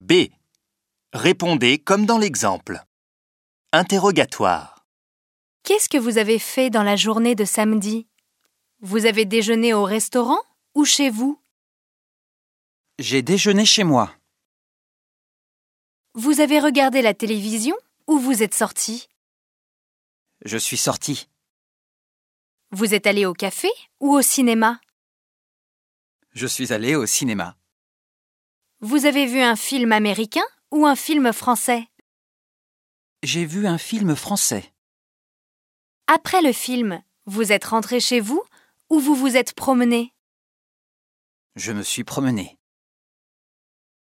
B. Répondez comme dans l'exemple. Interrogatoire. Qu'est-ce que vous avez fait dans la journée de samedi? Vous avez déjeuné au restaurant ou chez vous? J'ai déjeuné chez moi. Vous avez regardé la télévision ou vous êtes sorti? Je suis sorti. Vous êtes allé au café ou au cinéma? Je suis allé au cinéma. Vous avez vu un film américain ou un film français? J'ai vu un film français. Après le film, vous êtes rentré chez vous ou vous vous êtes promené? Je me suis promené.